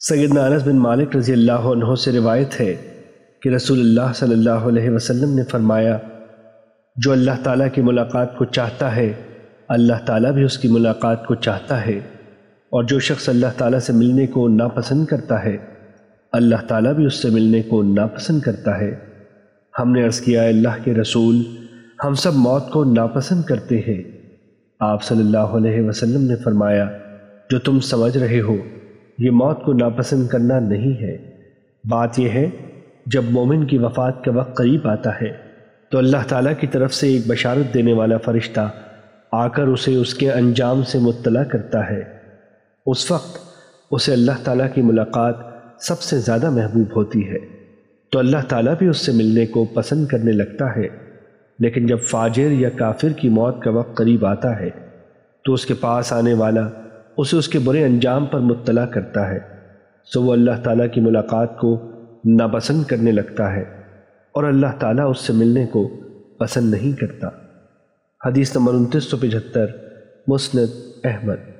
سیدنا انس بن مالک رضی اللہ عنہ سے روایت ہے کہ رسول اللہ صلی اللہ علیہ وسلم نے فرمایا، جو اللہ تعالیٰ کی ملاقات کو چاہتا ہے، اللہ تعالیٰ بھی اس کی ملاقات کو چاہتا ہے۔ اور جو شخص اللہ تعالیٰ سے ملنے کو ناپسند کرتا ہے، اللہ تعالیٰ بھی اس سے ملنے کو ناپسند کرتا ہے۔ ہم نے عرض کیا اللہ کے رسول، ہم سب موت کو ناپسند کرتے ہیں۔ آپ صلی اللہ علیہ وسلم نے فرمایا، جو تم سمجھ رہے ہو یہ موت کو ناپسند کرنا نہیں ہے۔ بات یہ ہے، جب مومن کی وفات کا وقت قریب آتا ہے، تو اللہ تعالیٰ کی طرف سے ایک بشارت دینے والا فرشتہ آ کر اسے اس کے انجام سے مطلع کرتا ہے۔ اس وقت اسے اللہ تعالیٰ کی ملاقات سب سے زیادہ محبوب ہوتی ہے۔ تو اللہ تعالیٰ بھی اس سے ملنے کو پسند کرنے لگتا ہے۔ لیکن جب فاجر یا کافر کی موت کا وقت قریب آتا ہے، تو اس کے پاس آنے والا اسے اس کے برے انجام پر مطلع کرتا ہے۔ سو وہ اللہ تعالیٰ کی ملاقات کو ناپسند کرنے لگتا ہے اور اللہ تعالیٰ اس سے ملنے کو پسند نہیں کرتا۔ حدیث نمبر انتیس سو پچہتر، مسند احمد۔